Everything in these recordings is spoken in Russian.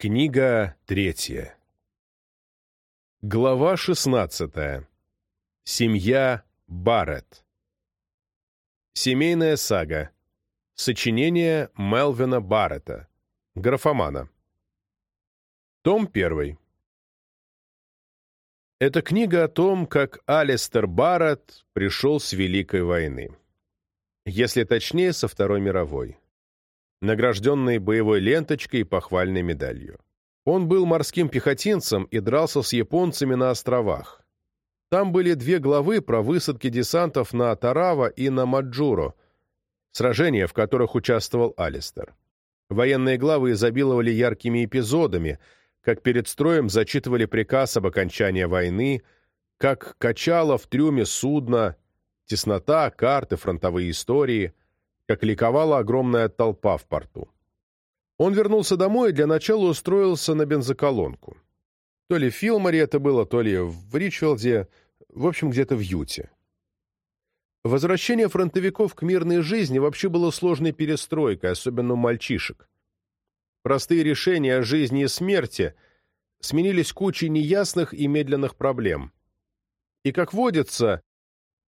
Книга третья. Глава шестнадцатая. Семья Барретт. Семейная сага. Сочинение Мелвина Барретта. Графомана. Том первый. Это книга о том, как Алистер Барретт пришел с Великой войны. Если точнее, со Второй мировой награжденный боевой ленточкой и похвальной медалью. Он был морским пехотинцем и дрался с японцами на островах. Там были две главы про высадки десантов на Тарава и на Маджуро, сражения, в которых участвовал Алистер. Военные главы изобиловали яркими эпизодами, как перед строем зачитывали приказ об окончании войны, как качало в трюме судно, теснота, карты, фронтовые истории – как ликовала огромная толпа в порту. Он вернулся домой и для начала устроился на бензоколонку. То ли в Филморе это было, то ли в Ричфилде, в общем, где-то в Юте. Возвращение фронтовиков к мирной жизни вообще было сложной перестройкой, особенно у мальчишек. Простые решения о жизни и смерти сменились кучей неясных и медленных проблем. И, как водится,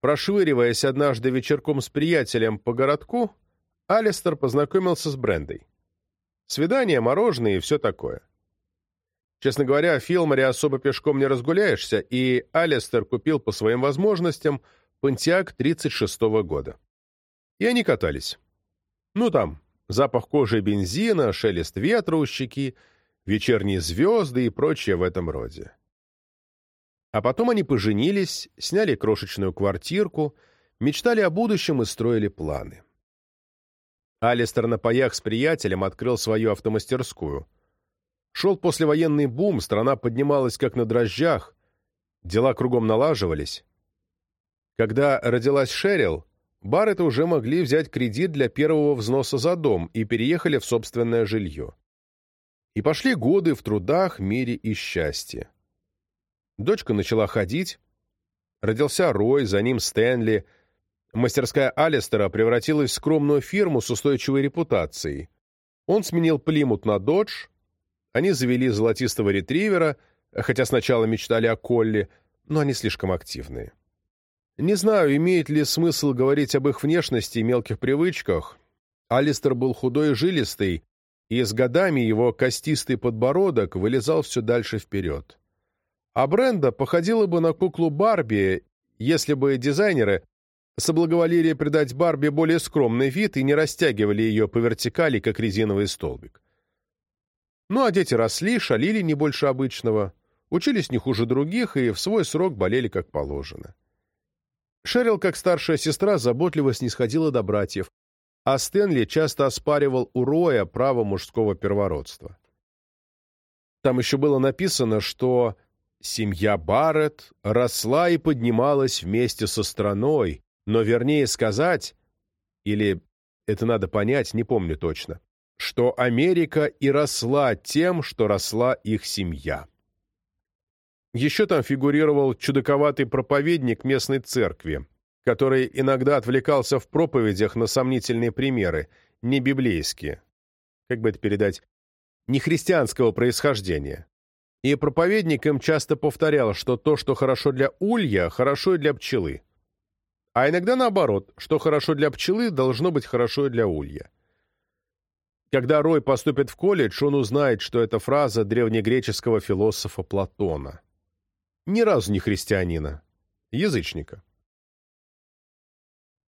Прошвыриваясь однажды вечерком с приятелем по городку, Алистер познакомился с Брендой. Свидание, мороженое и все такое. Честно говоря, в Филморе особо пешком не разгуляешься, и Алистер купил по своим возможностям Пантиак 36-го года. И они катались. Ну там, запах кожи бензина, шелест ветра у щеки, вечерние звезды и прочее в этом роде. А потом они поженились, сняли крошечную квартирку, мечтали о будущем и строили планы. Алистер на паях с приятелем открыл свою автомастерскую. Шел послевоенный бум, страна поднималась как на дрожжах, дела кругом налаживались. Когда родилась Шерил, Барретты уже могли взять кредит для первого взноса за дом и переехали в собственное жилье. И пошли годы в трудах, мире и счастье. Дочка начала ходить. Родился Рой, за ним Стэнли. Мастерская Алистера превратилась в скромную фирму с устойчивой репутацией. Он сменил Плимут на Додж. Они завели золотистого ретривера, хотя сначала мечтали о Колли, но они слишком активные. Не знаю, имеет ли смысл говорить об их внешности и мелких привычках. Алистер был худой и жилистый, и с годами его костистый подбородок вылезал все дальше вперед. А Бренда походила бы на куклу Барби, если бы дизайнеры соблаговолили придать Барби более скромный вид и не растягивали ее по вертикали, как резиновый столбик. Ну а дети росли, шалили не больше обычного, учились не хуже других и в свой срок болели как положено. Шерил, как старшая сестра, заботливо снисходила до братьев, а Стэнли часто оспаривал у Роя право мужского первородства. Там еще было написано, что Семья Барретт росла и поднималась вместе со страной, но вернее сказать, или это надо понять, не помню точно, что Америка и росла тем, что росла их семья. Еще там фигурировал чудаковатый проповедник местной церкви, который иногда отвлекался в проповедях на сомнительные примеры, не библейские, как бы это передать, не христианского происхождения. И проповедник им часто повторял, что то, что хорошо для улья, хорошо и для пчелы. А иногда наоборот, что хорошо для пчелы, должно быть хорошо и для улья. Когда Рой поступит в колледж, он узнает, что это фраза древнегреческого философа Платона. Ни разу не христианина. Язычника.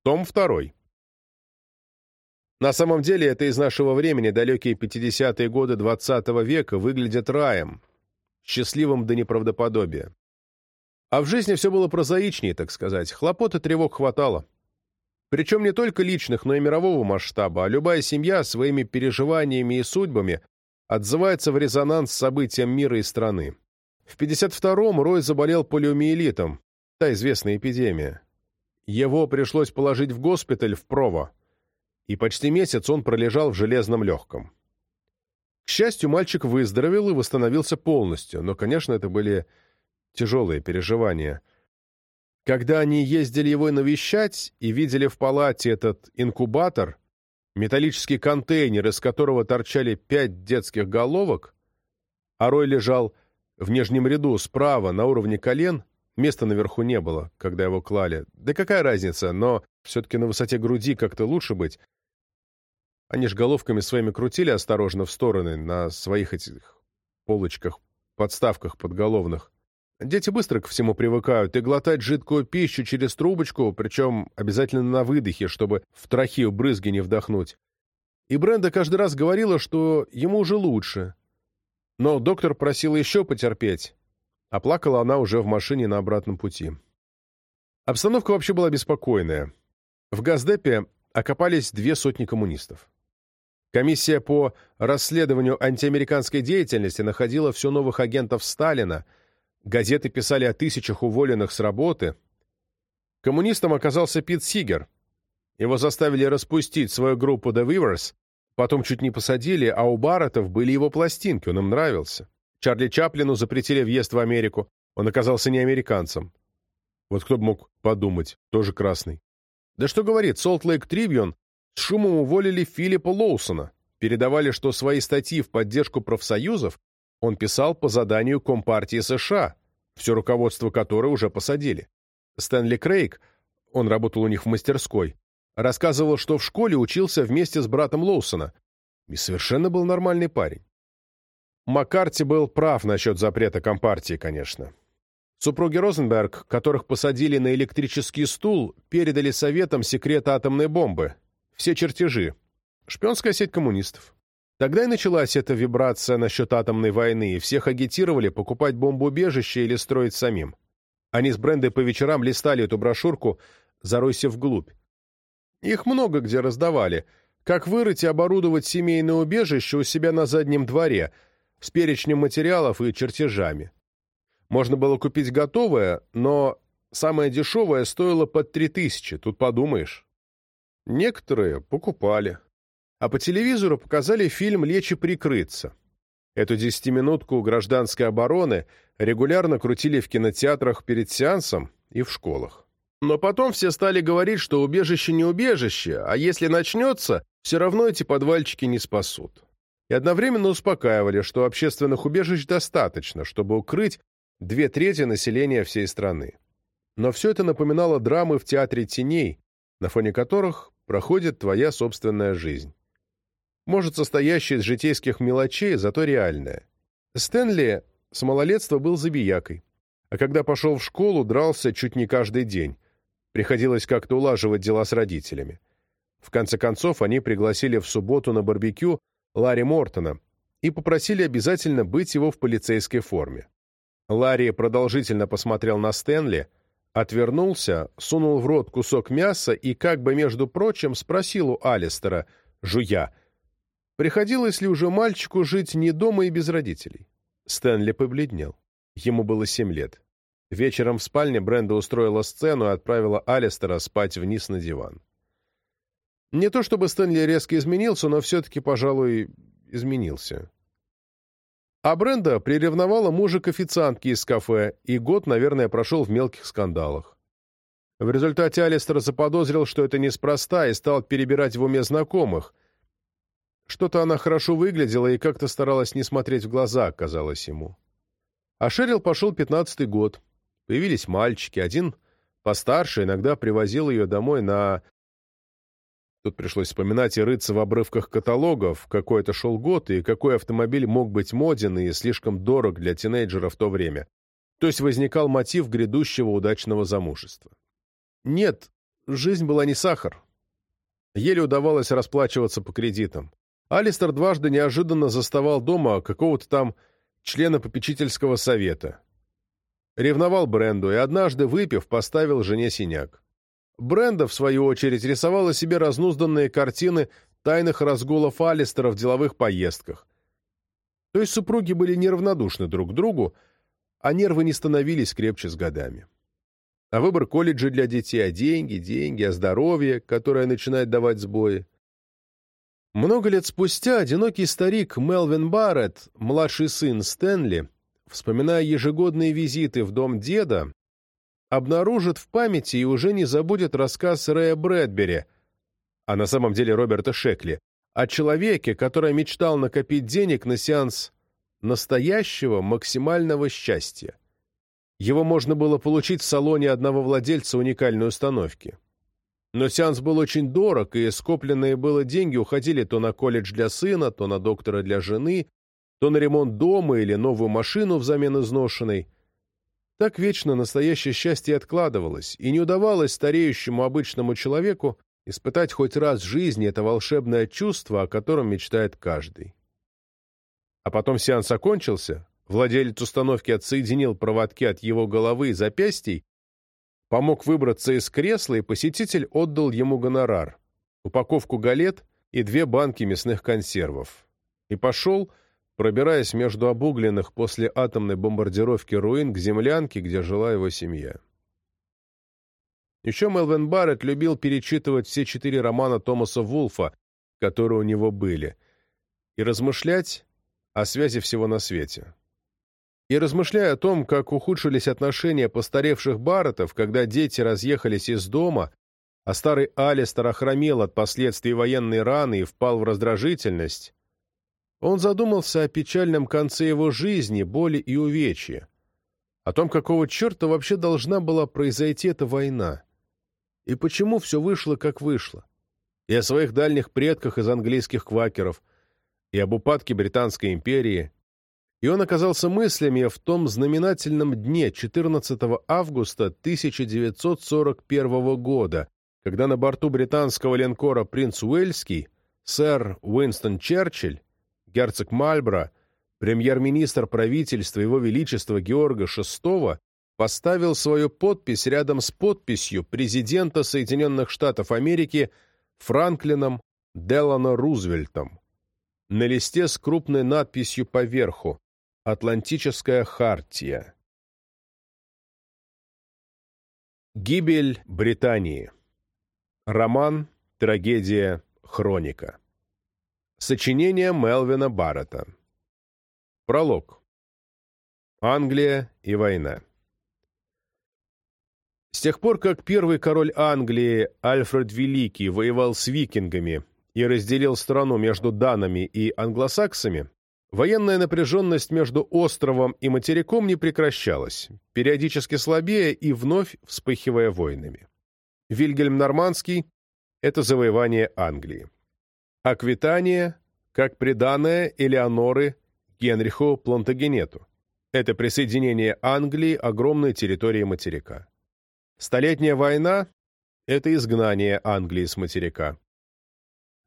Том 2. На самом деле, это из нашего времени далекие 50-е годы XX -го века выглядят раем, счастливым до неправдоподобия. А в жизни все было прозаичнее, так сказать, хлопот и тревог хватало. Причем не только личных, но и мирового масштаба, а любая семья своими переживаниями и судьбами отзывается в резонанс с событиям мира и страны. В 52-м Рой заболел полиомиелитом, та известная эпидемия. Его пришлось положить в госпиталь в Прово, и почти месяц он пролежал в железном легком. К счастью, мальчик выздоровел и восстановился полностью, но, конечно, это были тяжелые переживания. Когда они ездили его навещать и видели в палате этот инкубатор, металлический контейнер, из которого торчали пять детских головок, а Рой лежал в нижнем ряду справа, на уровне колен, места наверху не было, когда его клали. Да какая разница, но все-таки на высоте груди как-то лучше быть. Они ж головками своими крутили осторожно в стороны на своих этих полочках, подставках подголовных. Дети быстро ко всему привыкают, и глотать жидкую пищу через трубочку, причем обязательно на выдохе, чтобы в трахею брызги не вдохнуть. И Бренда каждый раз говорила, что ему уже лучше. Но доктор просил еще потерпеть, а плакала она уже в машине на обратном пути. Обстановка вообще была беспокойная. В Газдепе окопались две сотни коммунистов. Комиссия по расследованию антиамериканской деятельности находила все новых агентов Сталина, газеты писали о тысячах уволенных с работы. Коммунистом оказался Пит Сигер. Его заставили распустить свою группу The Weavers, потом чуть не посадили, а у Барреттов были его пластинки, он им нравился. Чарли Чаплину запретили въезд в Америку, он оказался не американцем. Вот кто бы мог подумать, тоже красный. Да что говорит, Солт Лейк Трибьон с шумом уволили Филиппа Лоусона. Передавали, что свои статьи в поддержку профсоюзов он писал по заданию Компартии США, все руководство которой уже посадили. Стэнли Крейг, он работал у них в мастерской, рассказывал, что в школе учился вместе с братом Лоусона. И совершенно был нормальный парень. Маккарти был прав насчет запрета Компартии, конечно. Супруги Розенберг, которых посадили на электрический стул, передали советам секрет атомной бомбы, все чертежи. Шпионская сеть коммунистов. Тогда и началась эта вибрация насчет атомной войны, и всех агитировали покупать бомбоубежище или строить самим. Они с Брендой по вечерам листали эту брошюрку «Заройся вглубь». Их много где раздавали. Как вырыть и оборудовать семейное убежище у себя на заднем дворе, с перечнем материалов и чертежами. Можно было купить готовое, но самое дешевое стоило под три тысячи, тут подумаешь. Некоторые покупали. А по телевизору показали фильм «Лечь и прикрыться». Эту десятиминутку гражданской обороны регулярно крутили в кинотеатрах перед сеансом и в школах. Но потом все стали говорить, что убежище не убежище, а если начнется, все равно эти подвальчики не спасут. И одновременно успокаивали, что общественных убежищ достаточно, чтобы укрыть две трети населения всей страны. Но все это напоминало драмы в театре теней, на фоне которых проходит твоя собственная жизнь. Может, состоящая из житейских мелочей, зато реальная. Стэнли с малолетства был забиякой, а когда пошел в школу, дрался чуть не каждый день. Приходилось как-то улаживать дела с родителями. В конце концов, они пригласили в субботу на барбекю Ларри Мортона и попросили обязательно быть его в полицейской форме. Ларри продолжительно посмотрел на Стэнли, Отвернулся, сунул в рот кусок мяса и, как бы между прочим, спросил у Алистера, жуя, приходилось ли уже мальчику жить не дома и без родителей. Стэнли побледнел. Ему было семь лет. Вечером в спальне Бренда устроила сцену и отправила Алистера спать вниз на диван. Не то чтобы Стэнли резко изменился, но все-таки, пожалуй, изменился. А Бренда приревновала мужа к официантке из кафе, и год, наверное, прошел в мелких скандалах. В результате Алистер заподозрил, что это неспроста, и стал перебирать в уме знакомых. Что-то она хорошо выглядела и как-то старалась не смотреть в глаза, казалось ему. А Шерил пошел пятнадцатый год. Появились мальчики. Один постарше иногда привозил ее домой на Тут пришлось вспоминать и рыться в обрывках каталогов, какой это шел год и какой автомобиль мог быть моден и слишком дорог для тинейджера в то время. То есть возникал мотив грядущего удачного замужества. Нет, жизнь была не сахар. Еле удавалось расплачиваться по кредитам. Алистер дважды неожиданно заставал дома какого-то там члена попечительского совета. Ревновал Бренду и однажды, выпив, поставил жене синяк. Бренда, в свою очередь, рисовала себе разнузданные картины тайных разгулов Алистера в деловых поездках. То есть супруги были неравнодушны друг к другу, а нервы не становились крепче с годами. А выбор колледжа для детей, а деньги, деньги, а здоровье, которое начинает давать сбои. Много лет спустя одинокий старик Мелвин Барретт, младший сын Стэнли, вспоминая ежегодные визиты в дом деда, обнаружит в памяти и уже не забудет рассказ Рэя Брэдбери, а на самом деле Роберта Шекли, о человеке, который мечтал накопить денег на сеанс настоящего максимального счастья. Его можно было получить в салоне одного владельца уникальной установки. Но сеанс был очень дорог, и скопленные было деньги уходили то на колледж для сына, то на доктора для жены, то на ремонт дома или новую машину взамен изношенной. Так вечно настоящее счастье откладывалось, и не удавалось стареющему обычному человеку испытать хоть раз в жизни это волшебное чувство, о котором мечтает каждый. А потом сеанс окончился, владелец установки отсоединил проводки от его головы и запястий, помог выбраться из кресла, и посетитель отдал ему гонорар, упаковку галет и две банки мясных консервов. И пошел, пробираясь между обугленных после атомной бомбардировки руин к землянке, где жила его семья. Еще Мелвин Барретт любил перечитывать все четыре романа Томаса Вулфа, которые у него были, и размышлять о связи всего на свете. И размышляя о том, как ухудшились отношения постаревших Барреттов, когда дети разъехались из дома, а старый Алистер охромел от последствий военной раны и впал в раздражительность, он задумался о печальном конце его жизни, боли и увечья, о том, какого черта вообще должна была произойти эта война, и почему все вышло, как вышло, и о своих дальних предках из английских квакеров, и об упадке Британской империи, и он оказался мыслями в том знаменательном дне 14 августа 1941 года, когда на борту британского линкора «Принц Уэльский» сэр Уинстон Черчилль, герцог Мальбро, премьер-министр правительства Его Величества Георга VI поставил свою подпись рядом с подписью президента Соединенных Штатов Америки Франклином Делано Рузвельтом на листе с крупной надписью поверху «Атлантическая хартия». Гибель Британии. Роман, трагедия, хроника. Сочинение Мелвина Баррета. Пролог. Англия и война. С тех пор, как первый король Англии Альфред Великий воевал с викингами и разделил страну между данами и англосаксами, военная напряженность между островом и материком не прекращалась, периодически слабее и вновь вспыхивая войнами. Вильгельм Нормандский — это завоевание Англии. Аквитания — как приданное Элеоноры Генриху Плантагенету. Это присоединение Англии огромной территории материка. Столетняя война — это изгнание Англии с материка.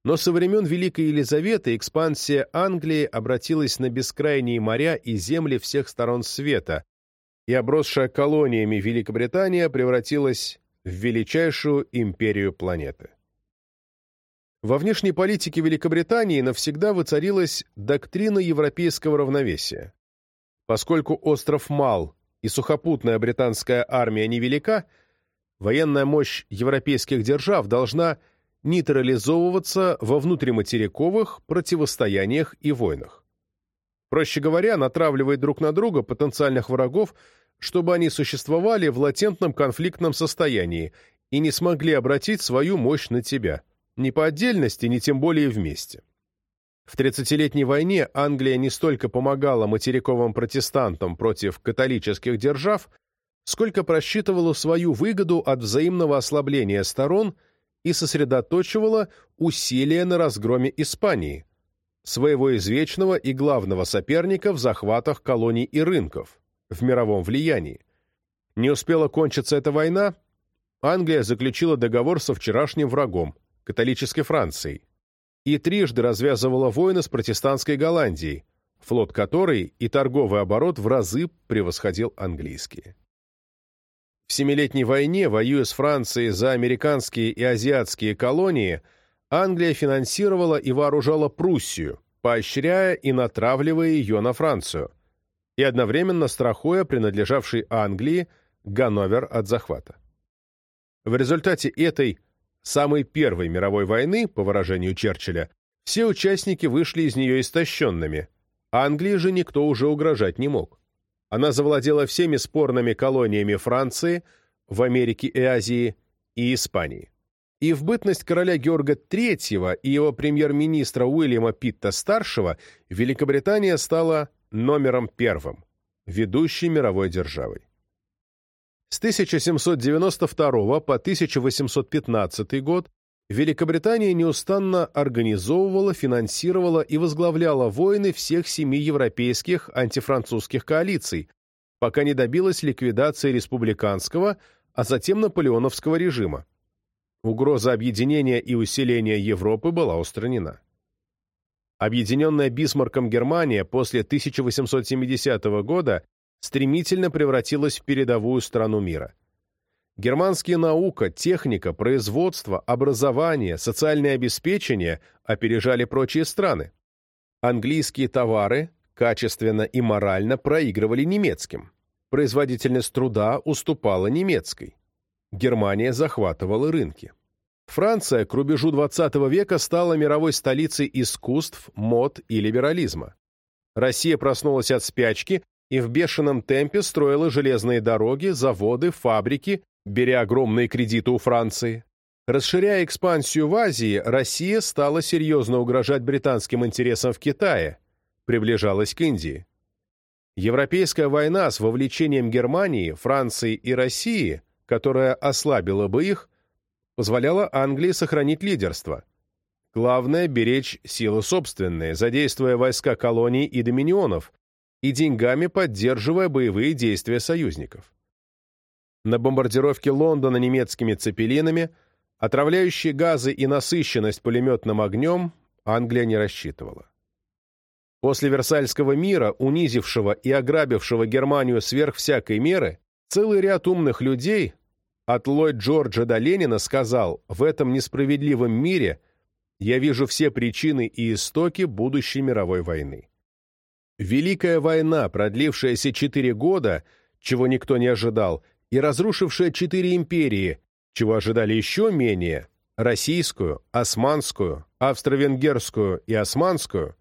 Но со времен Великой Елизаветы экспансия Англии обратилась на бескрайние моря и земли всех сторон света, и обросшая колониями Великобритания превратилась в величайшую империю планеты. Во внешней политике Великобритании навсегда воцарилась доктрина европейского равновесия. Поскольку остров мал и сухопутная британская армия невелика, военная мощь европейских держав должна – нейтрализовываться во внутриматериковых противостояниях и войнах. Проще говоря, натравливает друг на друга потенциальных врагов, чтобы они существовали в латентном конфликтном состоянии и не смогли обратить свою мощь на тебя, ни по отдельности, ни тем более вместе. В Тридцатилетней войне Англия не столько помогала материковым протестантам против католических держав, сколько просчитывала свою выгоду от взаимного ослабления сторон – и сосредоточивала усилия на разгроме Испании, своего извечного и главного соперника в захватах колоний и рынков, в мировом влиянии. Не успела кончиться эта война, Англия заключила договор со вчерашним врагом, католической Францией, и трижды развязывала войны с протестантской Голландией, флот которой и торговый оборот в разы превосходил английские. В Семилетней войне, воюя с Францией за американские и азиатские колонии, Англия финансировала и вооружала Пруссию, поощряя и натравливая ее на Францию, и одновременно страхуя принадлежавший Англии Ганновер от захвата. В результате этой самой первой мировой войны, по выражению Черчилля, все участники вышли из нее истощенными, Англии же никто уже угрожать не мог. Она завладела всеми спорными колониями Франции, в Америке и Азии и Испании. И в бытность короля Георга III и его премьер-министра Уильяма Питта-старшего Великобритания стала номером первым, ведущей мировой державой. С 1792 по 1815 год Великобритания неустанно организовывала, финансировала и возглавляла войны всех семи европейских антифранцузских коалиций, пока не добилась ликвидации республиканского, а затем наполеоновского режима. Угроза объединения и усиления Европы была устранена. Объединенная Бисмарком Германия после 1870 года стремительно превратилась в передовую страну мира. Германские наука, техника, производство, образование, социальное обеспечение опережали прочие страны. Английские товары качественно и морально проигрывали немецким. Производительность труда уступала немецкой. Германия захватывала рынки. Франция к рубежу XX века стала мировой столицей искусств, мод и либерализма. Россия проснулась от спячки и в бешеном темпе строила железные дороги, заводы, фабрики, беря огромные кредиты у Франции. Расширяя экспансию в Азии, Россия стала серьезно угрожать британским интересам в Китае, приближалась к Индии. Европейская война с вовлечением Германии, Франции и России, которая ослабила бы их, позволяла Англии сохранить лидерство. Главное – беречь силы собственные, задействуя войска колоний и доминионов, и деньгами поддерживая боевые действия союзников. На бомбардировке Лондона немецкими цепелинами, отравляющие газы и насыщенность пулеметным огнем Англия не рассчитывала. После Версальского мира, унизившего и ограбившего Германию сверх всякой меры, целый ряд умных людей, от Ллойд Джорджа до Ленина сказал, в этом несправедливом мире я вижу все причины и истоки будущей мировой войны. Великая война, продлившаяся четыре года, чего никто не ожидал, и разрушившая четыре империи, чего ожидали еще менее, российскую, османскую, австро-венгерскую и османскую,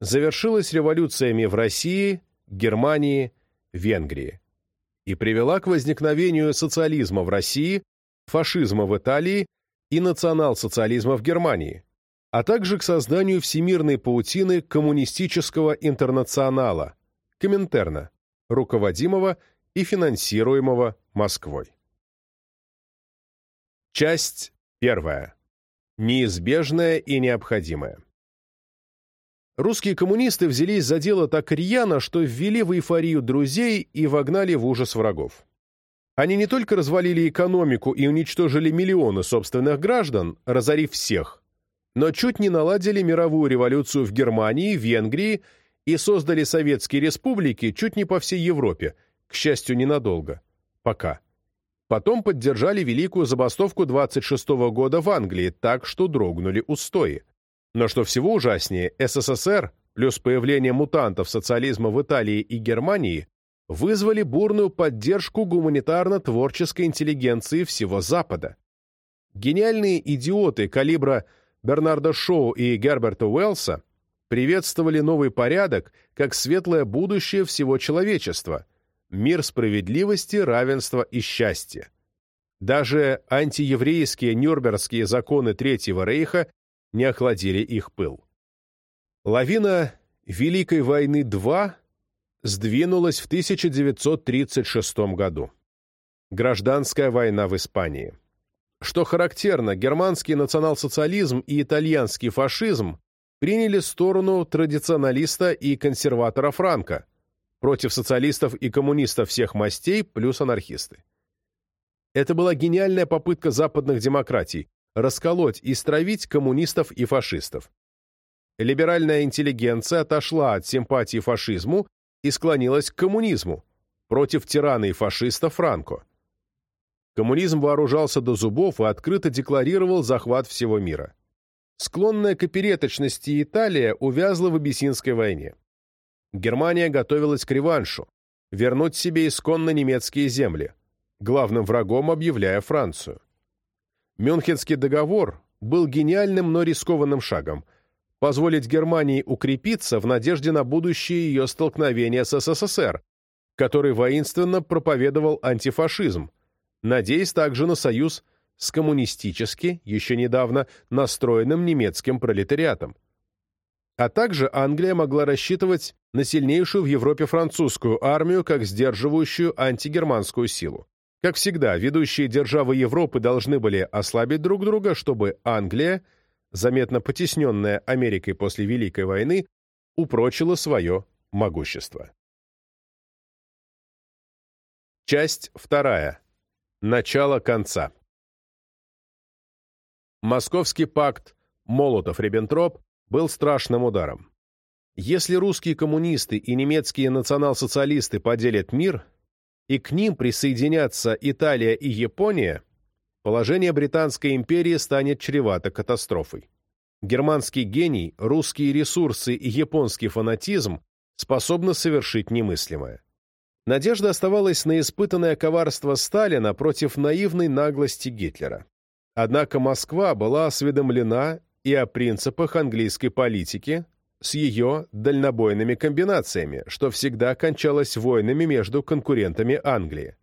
завершилась революциями в России, Германии, Венгрии и привела к возникновению социализма в России, фашизма в Италии и национал-социализма в Германии, а также к созданию всемирной паутины коммунистического интернационала, Коминтерна, руководимого и финансируемого Москвой. Часть первая. Неизбежное и необходимое. Русские коммунисты взялись за дело так рьяно, что ввели в эйфорию друзей и вогнали в ужас врагов. Они не только развалили экономику и уничтожили миллионы собственных граждан, разорив всех, но чуть не наладили мировую революцию в Германии, Венгрии и создали советские республики чуть не по всей Европе, к счастью, ненадолго. Пока. Потом поддержали великую забастовку 26 -го года в Англии, так что дрогнули устои. Но что всего ужаснее, СССР плюс появление мутантов социализма в Италии и Германии вызвали бурную поддержку гуманитарно-творческой интеллигенции всего Запада. Гениальные идиоты калибра Бернарда Шоу и Герберта Уэллса приветствовали новый порядок как светлое будущее всего человечества, мир справедливости, равенства и счастья. Даже антиеврейские нюрнбергские законы Третьего Рейха не охладили их пыл. Лавина Великой войны-2 сдвинулась в 1936 году. Гражданская война в Испании. Что характерно, германский национал-социализм и итальянский фашизм приняли сторону традиционалиста и консерватора Франка против социалистов и коммунистов всех мастей плюс анархисты. Это была гениальная попытка западных демократий расколоть и стравить коммунистов и фашистов. Либеральная интеллигенция отошла от симпатии фашизму и склонилась к коммунизму против тирана и фашиста Франко. Коммунизм вооружался до зубов и открыто декларировал захват всего мира. Склонная к опереточности Италия увязла в Абиссинской войне. Германия готовилась к реваншу, вернуть себе исконно немецкие земли, главным врагом объявляя Францию. Мюнхенский договор был гениальным, но рискованным шагом – позволить Германии укрепиться в надежде на будущее ее столкновение с СССР, который воинственно проповедовал антифашизм, надеясь также на союз с коммунистически, еще недавно, настроенным немецким пролетариатом. А также Англия могла рассчитывать на сильнейшую в Европе французскую армию как сдерживающую антигерманскую силу. Как всегда, ведущие державы Европы должны были ослабить друг друга, чтобы Англия, заметно потесненная Америкой после Великой войны, упрочила свое могущество. Часть вторая. Начало конца. Московский пакт Молотов-Риббентроп был страшным ударом. Если русские коммунисты и немецкие национал-социалисты поделят мир, и к ним присоединятся Италия и Япония, положение Британской империи станет чревато катастрофой. Германский гений, русские ресурсы и японский фанатизм способны совершить немыслимое. Надежда оставалась на испытанное коварство Сталина против наивной наглости Гитлера. Однако Москва была осведомлена и о принципах английской политики с ее дальнобойными комбинациями, что всегда кончалось войнами между конкурентами Англии.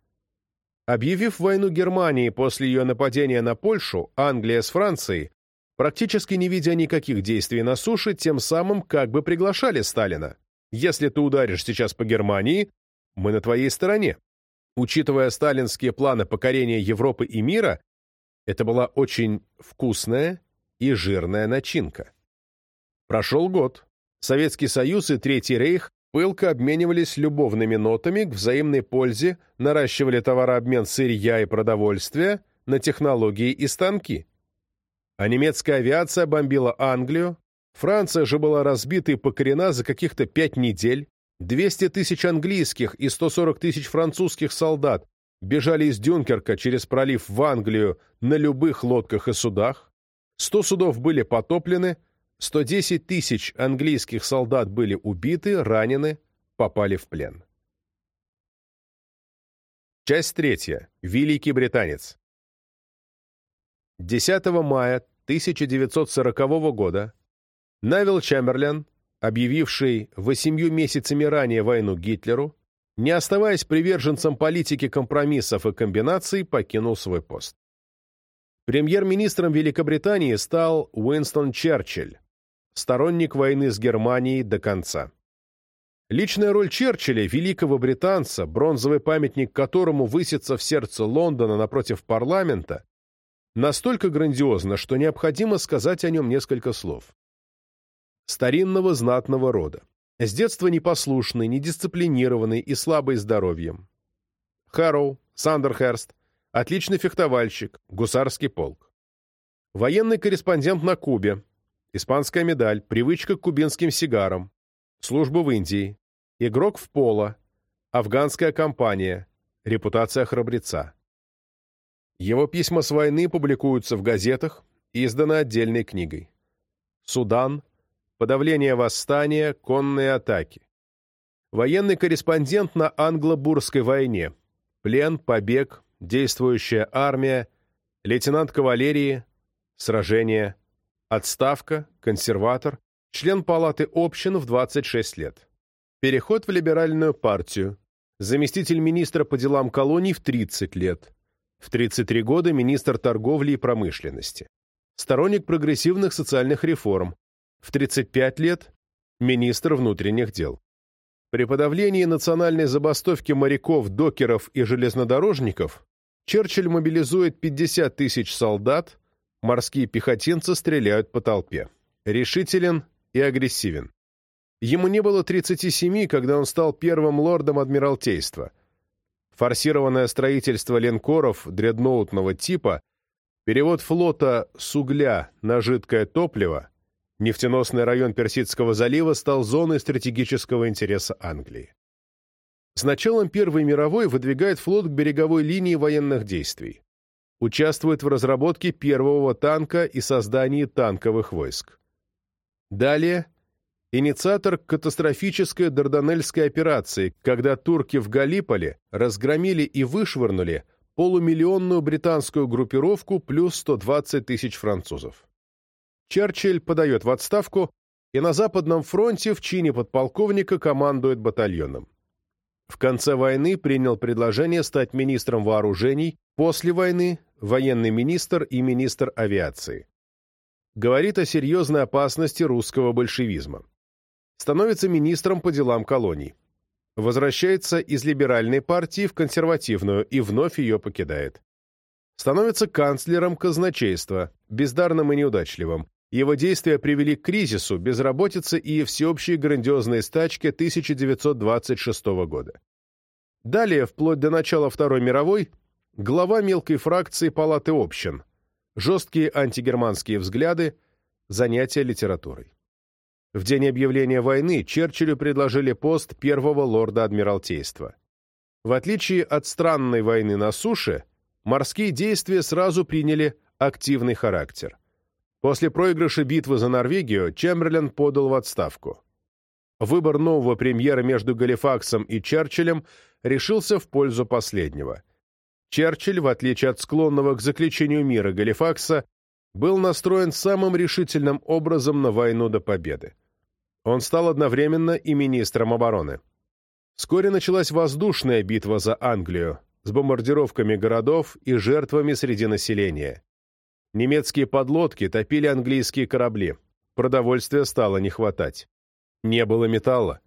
Объявив войну Германии после ее нападения на Польшу, Англия с Францией, практически не видя никаких действий на суше, тем самым как бы приглашали Сталина. Если ты ударишь сейчас по Германии, мы на твоей стороне. Учитывая сталинские планы покорения Европы и мира, это была очень вкусная и жирная начинка. Прошел год. Советский Союз и Третий Рейх пылко обменивались любовными нотами к взаимной пользе, наращивали товарообмен сырья и продовольствия на технологии и станки. А немецкая авиация бомбила Англию, Франция же была разбита и покорена за каких-то пять недель, 200 тысяч английских и 140 тысяч французских солдат бежали из Дюнкерка через пролив в Англию на любых лодках и судах, 100 судов были потоплены, 110 тысяч английских солдат были убиты, ранены, попали в плен. Часть третья. Великий британец. 10 мая 1940 года Навил Чемберлен объявивший восемью месяцами ранее войну Гитлеру, не оставаясь приверженцем политики компромиссов и комбинаций, покинул свой пост. Премьер-министром Великобритании стал Уинстон Черчилль, сторонник войны с Германией до конца. Личная роль Черчилля, великого британца, бронзовый памятник которому высится в сердце Лондона напротив парламента, настолько грандиозна, что необходимо сказать о нем несколько слов старинного знатного рода. С детства непослушный, недисциплинированный и слабый здоровьем. Харроу, Сандерхерст, отличный фехтовальщик, гусарский полк. Военный корреспондент на Кубе, испанская медаль, привычка к кубинским сигарам, служба в Индии, игрок в поло, афганская кампания, репутация храбреца. Его письма с войны публикуются в газетах и изданы отдельной книгой. Судан, подавление восстания, конные атаки. Военный корреспондент на англо-бурской войне, плен, побег, действующая армия, лейтенант кавалерии, сражение, отставка, консерватор, член палаты общин в 26 лет. Переход в либеральную партию, заместитель министра по делам колоний в 30 лет. В 33 года министр торговли и промышленности. Сторонник прогрессивных социальных реформ, в 35 лет – министр внутренних дел. При подавлении национальной забастовки моряков, докеров и железнодорожников Черчилль мобилизует 50 тысяч солдат, морские пехотинцы стреляют по толпе. Решителен и агрессивен. Ему не было 37, когда он стал первым лордом Адмиралтейства. Форсированное строительство линкоров дредноутного типа, перевод флота с угля на жидкое топливо – Нефтеносный район Персидского залива стал зоной стратегического интереса Англии. С началом Первой мировой выдвигает флот к береговой линии военных действий. Участвует в разработке первого танка и создании танковых войск. Далее – инициатор катастрофической Дарданельской операции, когда турки в Галиполе разгромили и вышвырнули полумиллионную британскую группировку плюс 120 тысяч французов. Черчилль подает в отставку и на Западном фронте в чине подполковника командует батальоном. В конце войны принял предложение стать министром вооружений, после войны – военный министр и министр авиации. Говорит о серьезной опасности русского большевизма. становится министром по делам колоний. Возвращается из либеральной партии в консервативную и вновь ее покидает. Становится канцлером казначейства, бездарным и неудачливым. Его действия привели к кризису, безработице и всеобщей грандиозной стачке 1926 года. Далее, вплоть до начала Второй мировой, глава мелкой фракции Палаты общин, жесткие антигерманские взгляды, занятия литературой. В день объявления войны Черчиллю предложили пост первого лорда Адмиралтейства. В отличие от странной войны на суше, морские действия сразу приняли активный характер. После проигрыша битвы за Норвегию Чемберлен подал в отставку. Выбор нового премьера между Галифаксом и Черчиллем решился в пользу последнего. Черчилль, в отличие от склонного к заключению мира Галифакса, был настроен самым решительным образом на войну до победы. Он стал одновременно и министром обороны. Вскоре началась воздушная битва за Англию с бомбардировками городов и жертвами среди населения. Немецкие подлодки топили английские корабли. Продовольствия стало не хватать. Не было металла.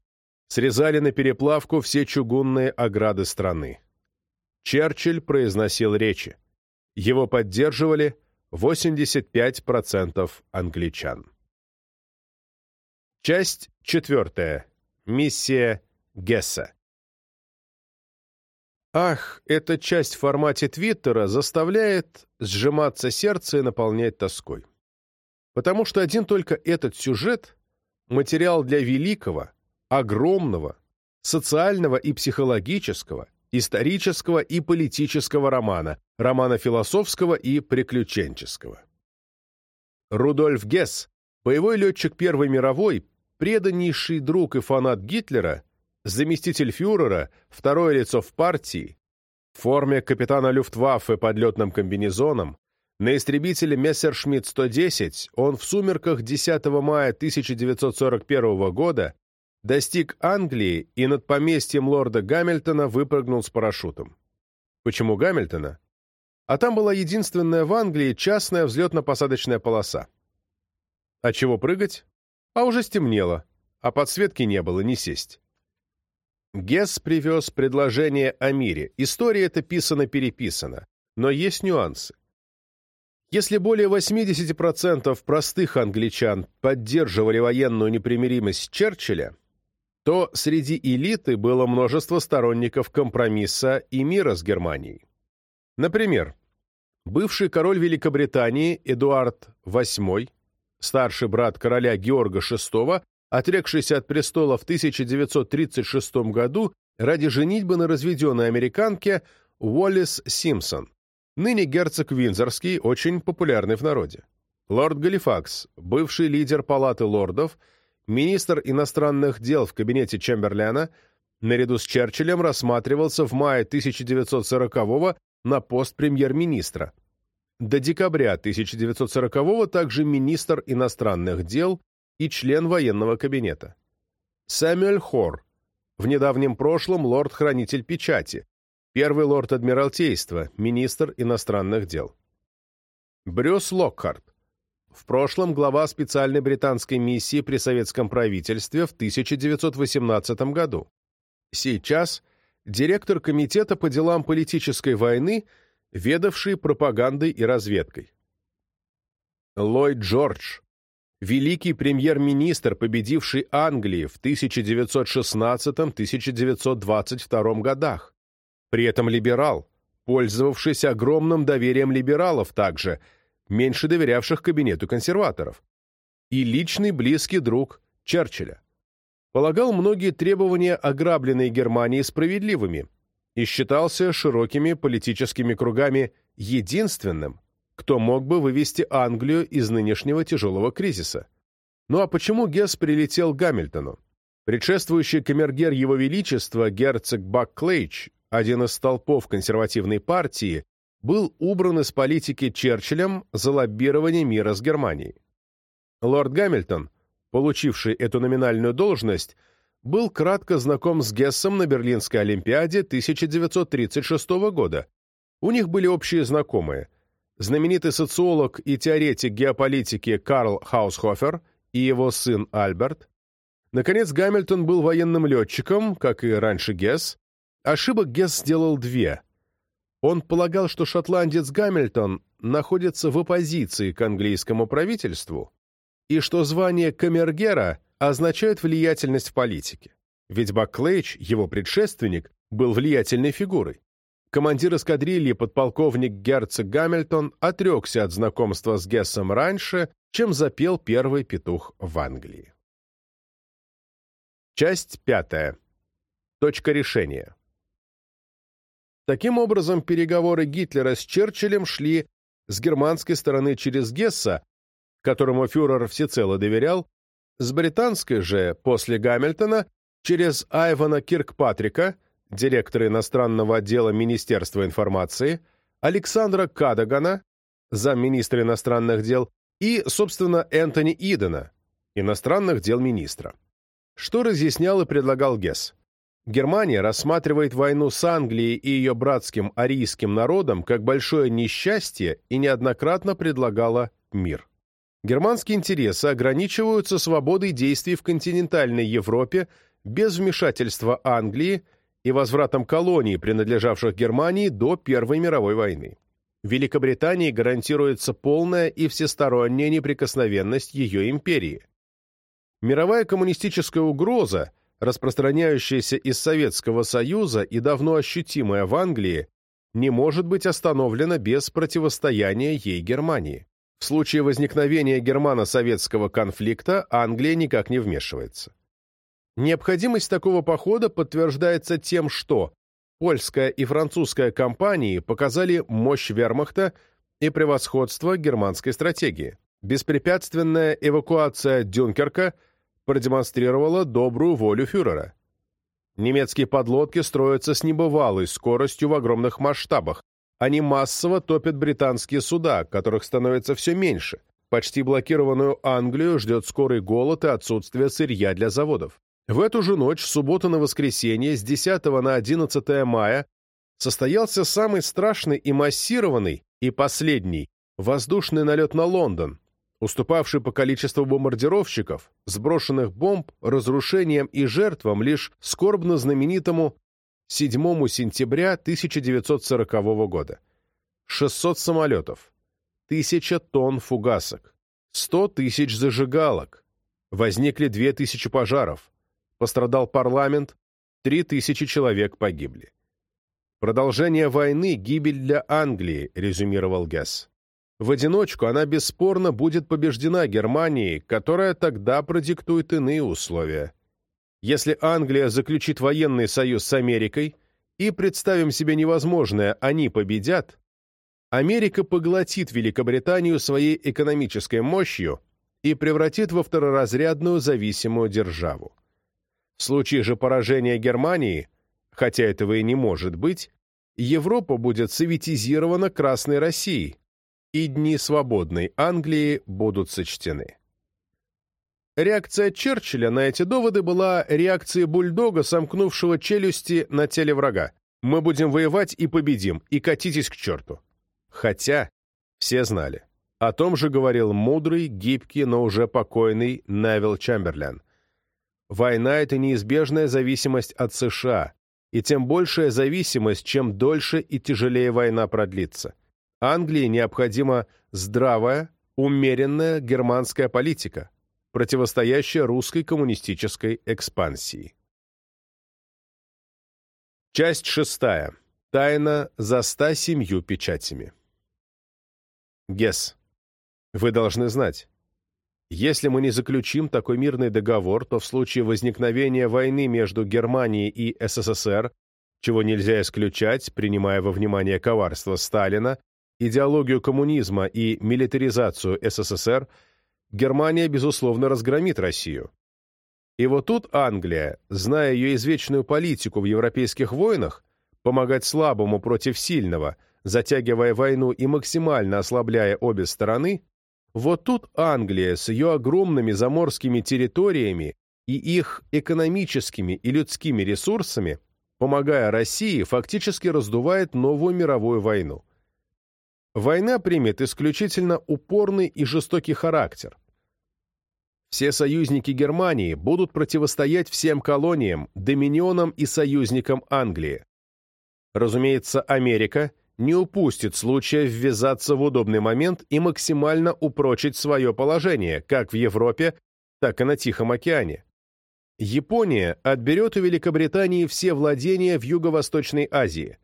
Срезали на переплавку все чугунные ограды страны. Черчилль произносил речи. Его поддерживали 85% англичан. Часть четвертая. Миссия Гесса. Ах, эта часть в формате Твиттера заставляет сжиматься сердце и наполнять тоской. Потому что один только этот сюжет — материал для великого, огромного, социального и психологического, исторического и политического романа, романа философского и приключенческого. Рудольф Гесс, боевой летчик Первой мировой, преданнейший друг и фанат Гитлера, заместитель фюрера, второе лицо в партии, в форме капитана Люфтваффе под летным комбинезоном, на истребителе Мессершмитт-110 он в сумерках 10 мая 1941 года достиг Англии и над поместьем лорда Гамильтона выпрыгнул с парашютом. Почему Гамильтона? А там была единственная в Англии частная взлетно-посадочная полоса. А чего прыгать? А уже стемнело, а подсветки не было, не сесть. Гесс привез предложение о мире. История эта писана-переписана, но есть нюансы. Если более 80% простых англичан поддерживали военную непримиримость Черчилля, то среди элиты было множество сторонников компромисса и мира с Германией. Например, бывший король Великобритании Эдуард VIII старший брат короля Георга VI, отрекшийся от престола в 1936 году ради женитьбы на разведенной американке Уоллес Симпсон, ныне герцог Винзорский, очень популярный в народе. Лорд Галифакс, бывший лидер Палаты лордов, министр иностранных дел в кабинете Чемберлена, наряду с Черчиллем рассматривался в мае 1940-го на пост премьер-министра. До декабря 1940-го также министр иностранных дел и член военного кабинета. Сэмюэль Хор, в недавнем прошлом лорд-хранитель печати, первый лорд Адмиралтейства, министр иностранных дел. Брюс Локхарт, в прошлом глава специальной британской миссии при советском правительстве в 1918 году. Сейчас директор Комитета по делам политической войны – ведавший пропагандой и разведкой. Ллойд Джордж, великий премьер-министр, победивший Англии в 1916-1922 годах, при этом либерал, пользовавшийся огромным доверием либералов также, меньше доверявших кабинету консерваторов, и личный близкий друг Черчилля. Полагал многие требования ограбленной Германии справедливыми – и считался широкими политическими кругами единственным, кто мог бы вывести Англию из нынешнего тяжелого кризиса. Ну а почему Гесс прилетел к Гамильтону? Предшествующий камергер Его Величества, герцог Бак-Клейч, один из столпов консервативной партии, был убран из политики Черчиллем за лоббирование мира с Германией. Лорд Гамильтон, получивший эту номинальную должность, был кратко знаком с Гессом на Берлинской Олимпиаде 1936 года. У них были общие знакомые. Знаменитый социолог и теоретик геополитики Карл Хаусхофер и его сын Альберт, Наконец, Гамильтон был военным летчиком, как и раньше Гесс. Ошибок Гесс сделал две. Он полагал, что шотландец Гамильтон находится в оппозиции к английскому правительству и что звание камергера означает влиятельность в политике. Ведь Баклейч, его предшественник, был влиятельной фигурой. Командир эскадрильи подполковник герцог Гамильтон отрекся от знакомства с Гессом раньше, чем запел первый петух в Англии. Часть пятая. Точка решения. Таким образом, переговоры Гитлера с Черчиллем шли с германской стороны через Гесса, которому фюрер всецело доверял, с британской же, после Гамильтона, через Айвана Киркпатрика, директора иностранного отдела Министерства информации, Александра Кадагана, замминистра иностранных дел, и, собственно, Энтони Идена, иностранных дел министра. Что разъяснял и предлагал Гесс? Германия рассматривает войну с Англией и ее братским арийским народом как большое несчастье и неоднократно предлагала мир. Германские интересы ограничиваются свободой действий в континентальной Европе без вмешательства Англии и возвратом колоний, принадлежавших Германии до Первой мировой войны. Великобритании гарантируется полная и всесторонняя неприкосновенность ее империи. Мировая коммунистическая угроза – распространяющаяся из Советского Союза и давно ощутимая в Англии, не может быть остановлена без противостояния ей Германии. В случае возникновения германо-советского конфликта Англия никак не вмешивается. Необходимость такого похода подтверждается тем, что польская и французская компании показали мощь вермахта и превосходство германской стратегии. Беспрепятственная эвакуация Дюнкерка – продемонстрировала добрую волю фюрера. Немецкие подлодки строятся с небывалой скоростью в огромных масштабах. Они массово топят британские суда, которых становится все меньше. Почти блокированную Англию ждет скорый голод и отсутствие сырья для заводов. В эту же ночь, с субботы на воскресенье, с 10 на 11 мая, состоялся самый страшный и массированный, и последний, воздушный налет на Лондон, уступавший по количеству бомбардировщиков, сброшенных бомб, разрушениям и жертвам лишь скорбно знаменитому 7 сентября 1940 года. 600 самолетов, 1000 тонн фугасок, 100 тысяч зажигалок, возникли 2000 пожаров, пострадал парламент, 3000 человек погибли. Продолжение войны – гибель для Англии, резюмировал Гесс. В одиночку она бесспорно будет побеждена Германией, которая тогда продиктует иные условия. Если Англия заключит военный союз с Америкой, и, представим себе невозможное, они победят, Америка поглотит Великобританию своей экономической мощью и превратит во второразрядную зависимую державу. В случае же поражения Германии, хотя этого и не может быть, Европа будет советизирована Красной Россией, и дни свободной Англии будут сочтены. Реакция Черчилля на эти доводы была реакцией бульдога, сомкнувшего челюсти на теле врага. «Мы будем воевать и победим, и катитесь к черту». Хотя все знали. О том же говорил мудрый, гибкий, но уже покойный Невил Чемберлен. Война — это неизбежная зависимость от США, и тем большая зависимость, чем дольше и тяжелее война продлится. Англии необходима здравая, умеренная германская политика, противостоящая русской коммунистической экспансии. Часть шестая. Тайна за ста семью печатями. Гесс. Вы должны знать. Если мы не заключим такой мирный договор, то в случае возникновения войны между Германией и СССР, чего нельзя исключать, принимая во внимание коварство Сталина, идеологию коммунизма и милитаризацию СССР, Германия, безусловно, разгромит Россию. И вот тут Англия, зная ее извечную политику в европейских войнах, помогать слабому против сильного, затягивая войну и максимально ослабляя обе стороны, вот тут Англия с ее огромными заморскими территориями и их экономическими и людскими ресурсами, помогая России, фактически раздувает новую мировую войну война примет исключительно упорный и жестокий характер. Все союзники Германии будут противостоять всем колониям, доминионам и союзникам Англии. Разумеется, Америка не упустит случая ввязаться в удобный момент и максимально упрочить свое положение, как в Европе, так и на Тихом океане. Япония отберет у Великобритании все владения в Юго-Восточной Азии.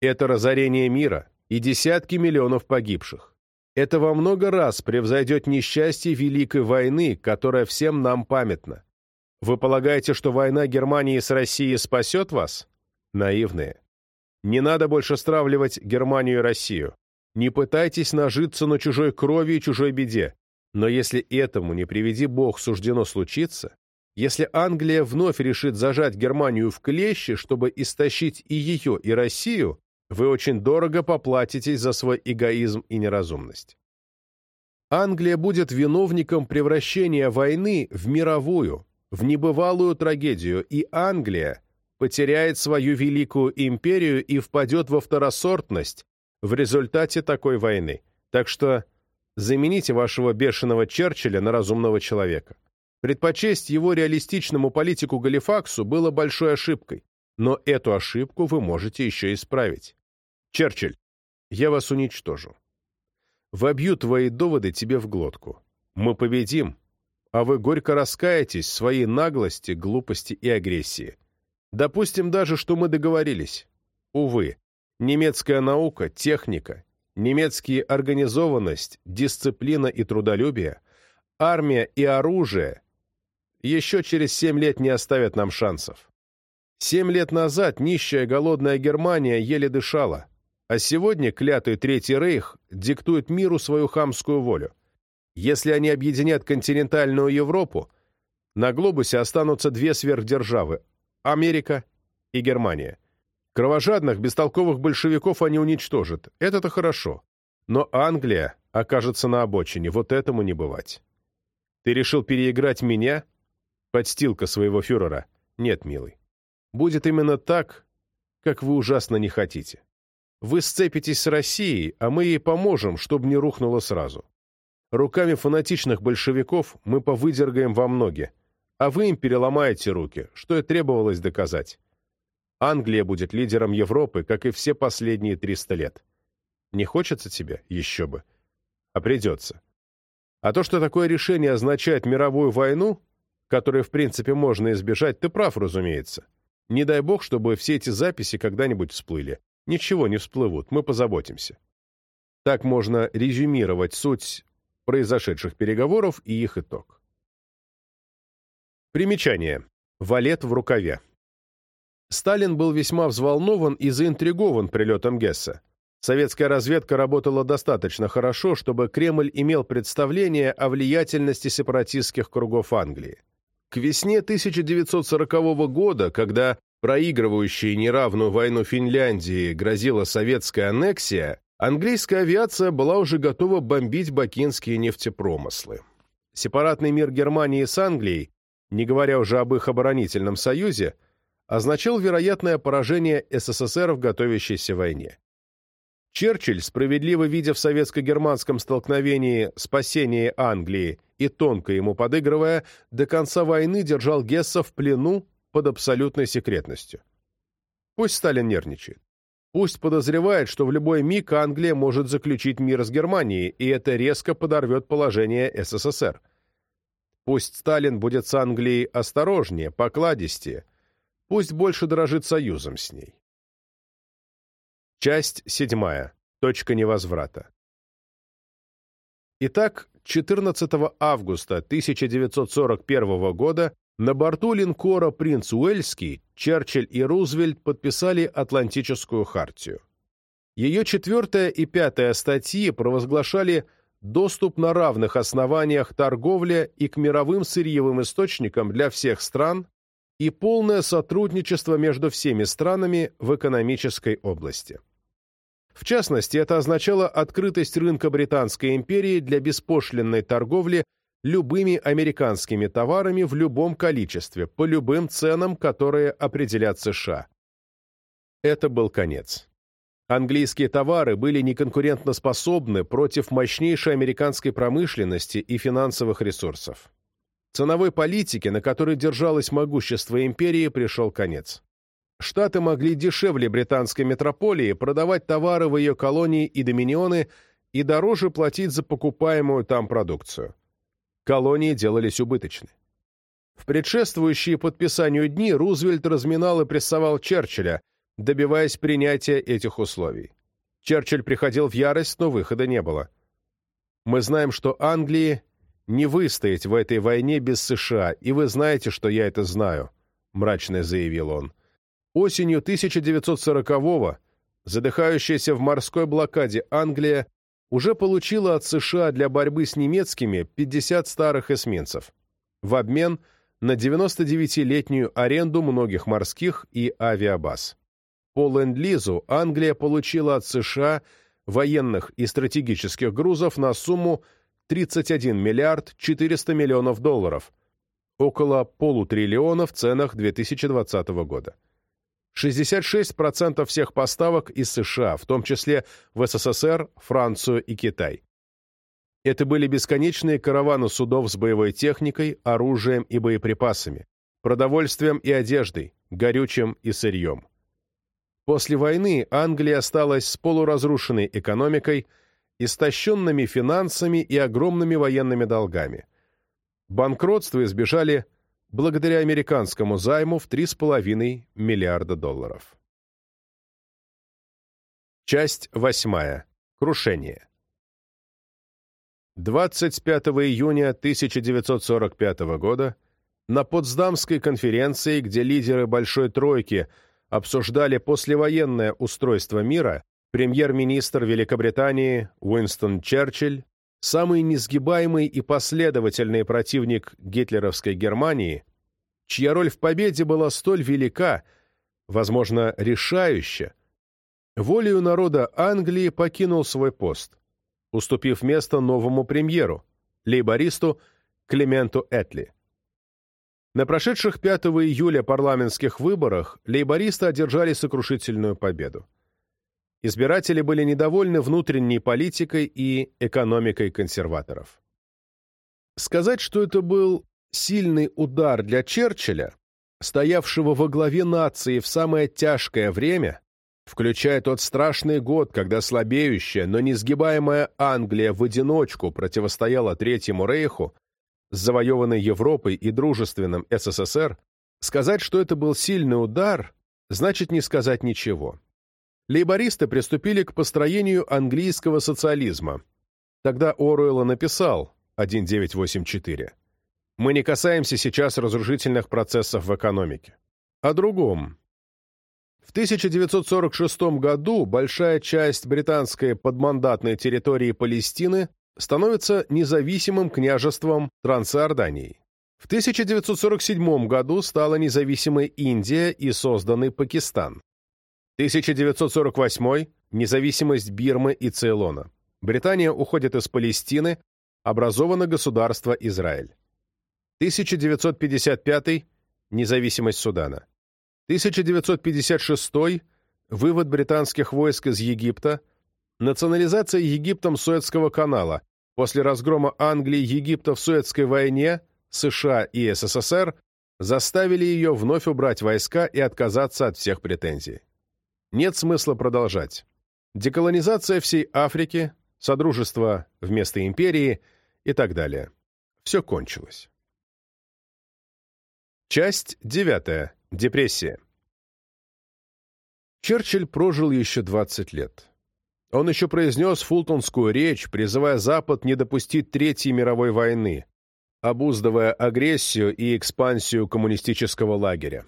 Это разорение мира и десятки миллионов погибших. Это во много раз превзойдет несчастье Великой войны, которая всем нам памятна. Вы полагаете, что война Германии с Россией спасет вас? Наивные. Не надо больше стравливать Германию и Россию. Не пытайтесь нажиться на чужой крови и чужой беде. Но если этому, не приведи Бог, суждено случиться, если Англия вновь решит зажать Германию в клещи, чтобы истощить и ее, и Россию, вы очень дорого поплатитесь за свой эгоизм и неразумность. Англия будет виновником превращения войны в мировую, в небывалую трагедию, и Англия потеряет свою великую империю и впадет во второсортность в результате такой войны. Так что замените вашего бешеного Черчилля на разумного человека. Предпочесть его реалистичному политику Галифаксу было большой ошибкой, но эту ошибку вы можете еще исправить. Черчилль, я вас уничтожу. Вобью твои доводы тебе в глотку. Мы победим, а вы горько раскаетесь в своей наглости, глупости и агрессии. Допустим даже, что мы договорились. Увы, немецкая наука, техника, немецкие организованность, дисциплина и трудолюбие, армия и оружие еще через семь лет не оставят нам шансов. Семь лет назад нищая голодная Германия еле дышала, а сегодня клятый Третий Рейх диктует миру свою хамскую волю. Если они объединят континентальную Европу, на глобусе останутся две сверхдержавы – Америка и Германия. Кровожадных, бестолковых большевиков они уничтожат. Это-то хорошо. Но Англия окажется на обочине. Вот этому не бывать. Ты решил переиграть меня – Подстилка своего фюрера. Нет, милый. Будет именно так, как вы ужасно не хотите. Вы сцепитесь с Россией, а мы ей поможем, чтобы не рухнуло сразу. Руками фанатичных большевиков мы повыдергаем во ноги, а вы им переломаете руки, что и требовалось доказать. Англия будет лидером Европы, как и все последние 300 лет. Не хочется тебе? Еще бы. А придется. А то, что такое решение означает мировую войну, которые, в принципе, можно избежать, ты прав, разумеется. Не дай бог, чтобы все эти записи когда-нибудь всплыли. Ничего не всплывут, мы позаботимся. Так можно резюмировать суть произошедших переговоров и их итог. Примечание. Валет в рукаве. Сталин был весьма взволнован и заинтригован прилетом Гесса. Советская разведка работала достаточно хорошо, чтобы Кремль имел представление о влиятельности сепаратистских кругов Англии. К весне 1940 года, когда проигрывающей неравную войну Финляндии грозила советская аннексия, английская авиация была уже готова бомбить бакинские нефтепромыслы. Сепаратный мир Германии с Англией, не говоря уже об их оборонительном союзе, означал вероятное поражение СССР в готовящейся войне. Черчилль, справедливо видя в советско-германском столкновении спасение Англии и тонко ему подыгрывая, до конца войны держал Гесса в плену под абсолютной секретностью. Пусть Сталин нервничает. Пусть подозревает, что в любой миг Англия может заключить мир с Германией, и это резко подорвет положение СССР. Пусть Сталин будет с Англией осторожнее, покладистее, пусть больше дорожит союзом с ней. Часть седьмая. Точка невозврата. Итак, 14 августа 1941 года на борту линкора «Принц Уэльский» Черчилль и Рузвельт подписали Атлантическую хартию. Ее четвертая и пятая статьи провозглашали доступ на равных основаниях торговля и к мировым сырьевым источникам для всех стран и полное сотрудничество между всеми странами в экономической области. В частности, это означало открытость рынка Британской империи для беспошлинной торговли любыми американскими товарами в любом количестве, по любым ценам, которые определят США. Это был конец. Английские товары были неконкурентоспособны против мощнейшей американской промышленности и финансовых ресурсов. ценовой политике, на которой держалось могущество империи, пришел конец. Штаты могли дешевле британской метрополии продавать товары в ее колонии и доминионы и дороже платить за покупаемую там продукцию. Колонии делались убыточны. В предшествующие подписанию дни Рузвельт разминал и прессовал Черчилля, добиваясь принятия этих условий. Черчилль приходил в ярость, но выхода не было. Мы знаем, что Англии не выстоять в этой войне без США, и вы знаете, что я это знаю», — мрачно заявил он. Осенью 1940-го задыхающаяся в морской блокаде Англия уже получила от США для борьбы с немецкими 50 старых эсминцев в обмен на 99-летнюю аренду многих морских и авиабаз. По Ленд-Лизу Англия получила от США военных и стратегических грузов на сумму 31 миллиард 400 миллионов долларов, около полутриллиона в ценах 2020 года. 66% всех поставок из США, в том числе в СССР, Францию и Китай. Это были бесконечные караваны судов с боевой техникой, оружием и боеприпасами, продовольствием и одеждой, горючим и сырьем. После войны Англия осталась с полуразрушенной экономикой, истощенными финансами и огромными военными долгами. Банкротства избежали благодаря американскому займу в 3,5 миллиарда долларов. Часть восьмая. Крушение. 25 июня 1945 года на Потсдамской конференции, где лидеры Большой Тройки обсуждали послевоенное устройство мира, премьер-министр Великобритании Уинстон Черчилль самый несгибаемый и последовательный противник гитлеровской Германии, чья роль в победе была столь велика, возможно, решающая, волею народа Англии покинул свой пост, уступив место новому премьеру, лейбористу Клементу Этли. На прошедших 5 июля парламентских выборах лейбористы одержали сокрушительную победу избиратели были недовольны внутренней политикой и экономикой консерваторов. Сказать, что это был сильный удар для Черчилля, стоявшего во главе нации в самое тяжкое время, включая тот страшный год, когда слабеющая, но несгибаемая Англия в одиночку противостояла Третьему Рейху с завоеванной Европой и дружественным СССР, сказать, что это был сильный удар, значит не сказать ничего лейбористы приступили к построению английского социализма. Тогда Оруэлла написал 1984. «Мы не касаемся сейчас разрушительных процессов в экономике. О другом. В 1946 году большая часть британской подмандатной территории Палестины становится независимым княжеством Трансиордании. В 1947 году стала независимой Индия и созданный Пакистан. 1948 – независимость Бирмы и Цейлона. Британия уходит из Палестины, образовано государство Израиль. 1955 – независимость Судана. 1956 – вывод британских войск из Египта, национализация Египтом Суэцкого канала. После разгрома Англии и Египта в Суэцкой войне США и СССР заставили ее вновь убрать войска и отказаться от всех претензий. Нет смысла продолжать. Деколонизация всей Африки, Содружество вместо империи и так далее. Все кончилось. Часть девятая. Депрессия. Черчилль прожил еще 20 лет. Он еще произнес фултонскую речь, призывая Запад не допустить Третьей мировой войны, обуздывая агрессию и экспансию коммунистического лагеря.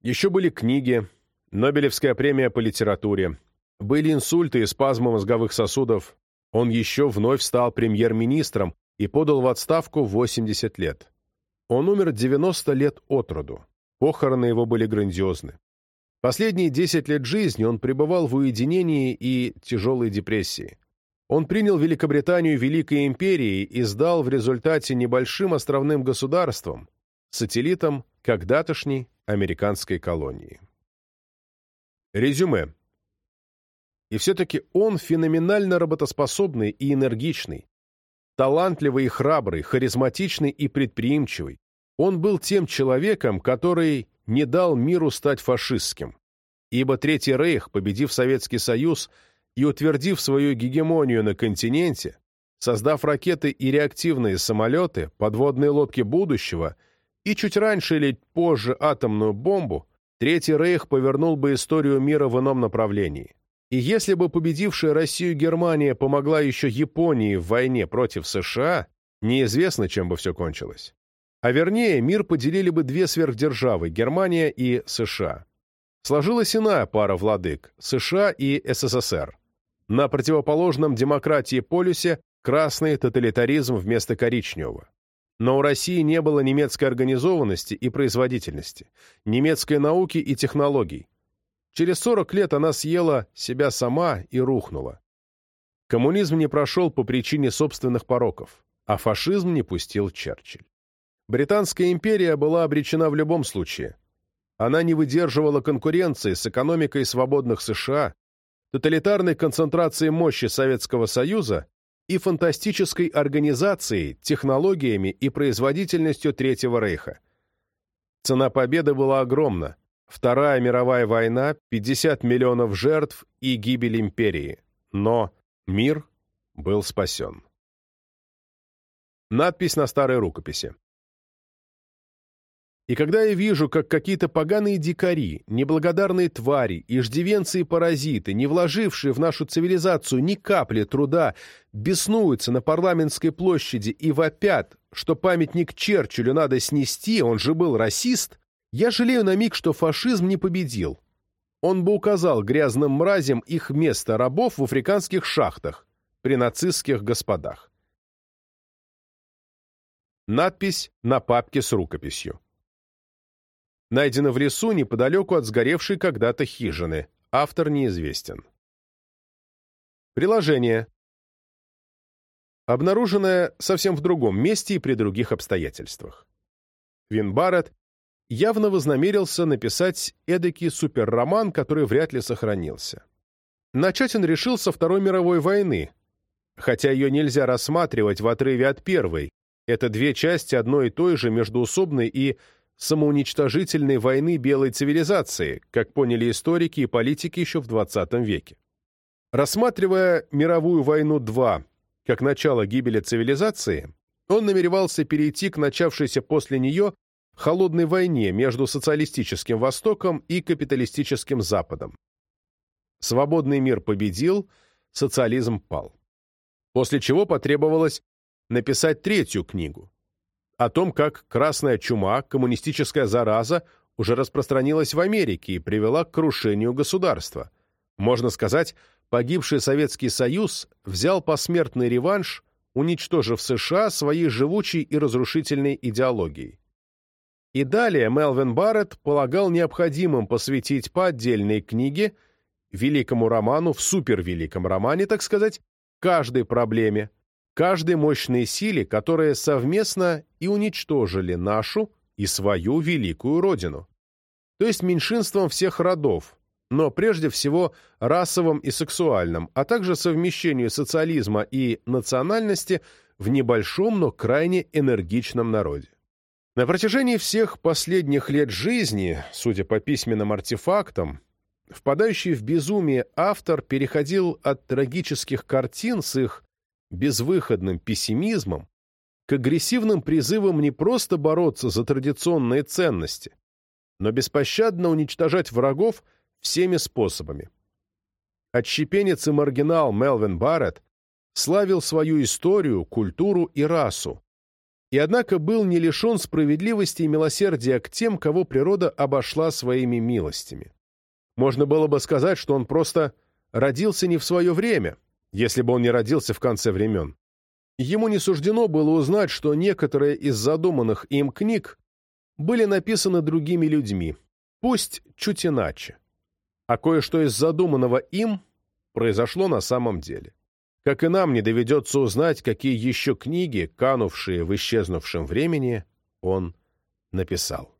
Еще были книги, Нобелевская премия по литературе. Были инсульты и спазмы мозговых сосудов. Он еще вновь стал премьер-министром и подал в отставку в 80 лет. Он умер 90 лет от роду. Похороны его были грандиозны. Последние 10 лет жизни он пребывал в уединении и тяжелой депрессии. Он принял Великобританию Великой империей и сдал в результате небольшим островным государством, сателлитом когда-тошней американской колонии. Резюме. И все-таки он феноменально работоспособный и энергичный, Талантливый и храбрый, харизматичный и предприимчивый, он был тем человеком, который не дал миру стать фашистским. Ибо Третий Рейх, победив Советский Союз и утвердив свою гегемонию на континенте, создав ракеты и реактивные самолеты, подводные лодки будущего и чуть раньше или позже атомную бомбу, Третий Рейх повернул бы историю мира в ином направлении. И если бы победившая Россию Германия помогла еще Японии в войне против США, неизвестно, чем бы все кончилось. А вернее, мир поделили бы две сверхдержавы – Германия и США. Сложилась иная пара владык – США и СССР. На противоположном демократии полюсе красный тоталитаризм вместо коричневого. Но у России не было немецкой организованности и производительности, немецкой науки и технологий. Через 40 лет она съела себя сама и рухнула. Коммунизм не прошел по причине собственных пороков, а фашизм не пустил Черчилль. Британская империя была обречена в любом случае. Она не выдерживала конкуренции с экономикой свободных США, тоталитарной концентрацией мощи Советского Союза и фантастической организацией, технологиями и производительностью Третьего Рейха. Цена победы была огромна. Вторая мировая война, 50 миллионов жертв и гибель империи. Но мир был спасен. Надпись на старой рукописи. И когда я вижу, как какие-то поганые дикари, неблагодарные твари, иждивенцы и паразиты, не вложившие в нашу цивилизацию ни капли труда, беснуются на парламентской площади и вопят, что памятник Черчиллю надо снести, он же был расист, я жалею на миг, что фашизм не победил. Он бы указал грязным мразям их место рабов в африканских шахтах при нацистских господах. Надпись на папке с рукописью найдено в лесу неподалеку от сгоревшей когда-то хижины. Автор неизвестен. Приложение. Обнаруженное совсем в другом месте и при других обстоятельствах. Вин Барретт явно вознамерился написать эдакий суперроман, который вряд ли сохранился. Начать он решил со Второй мировой войны, хотя ее нельзя рассматривать в отрыве от первой. Это две части одной и той же междуусобной и самоуничтожительной войны белой цивилизации, как поняли историки и политики еще в XX веке. Рассматривая мировую войну 2 как начало гибели цивилизации, он намеревался перейти к начавшейся после нее холодной войне между социалистическим Востоком и капиталистическим Западом. Свободный мир победил, социализм пал. После чего потребовалось написать третью книгу, о том, как красная чума, коммунистическая зараза, уже распространилась в Америке и привела к крушению государства. Можно сказать, погибший Советский Союз взял посмертный реванш, уничтожив США своей живучей и разрушительной идеологией. И далее Мелвин Барретт полагал необходимым посвятить по отдельной книге, великому роману, в супервеликом романе, так сказать, каждой проблеме, каждой мощной силе, которые совместно и уничтожили нашу и свою великую Родину. То есть меньшинством всех родов, но прежде всего расовым и сексуальным, а также совмещению социализма и национальности в небольшом, но крайне энергичном народе. На протяжении всех последних лет жизни, судя по письменным артефактам, впадающий в безумие автор переходил от трагических картин с их безвыходным пессимизмом к агрессивным призывам не просто бороться за традиционные ценности, но беспощадно уничтожать врагов всеми способами. Отщепенец и маргинал Мелвин Барретт славил свою историю, культуру и расу, и однако был не лишен справедливости и милосердия к тем, кого природа обошла своими милостями. Можно было бы сказать, что он просто родился не в свое время, если бы он не родился в конце времен. Ему не суждено было узнать, что некоторые из задуманных им книг были написаны другими людьми, пусть чуть иначе. А кое-что из задуманного им произошло на самом деле. Как и нам не доведется узнать, какие еще книги, канувшие в исчезнувшем времени, он написал.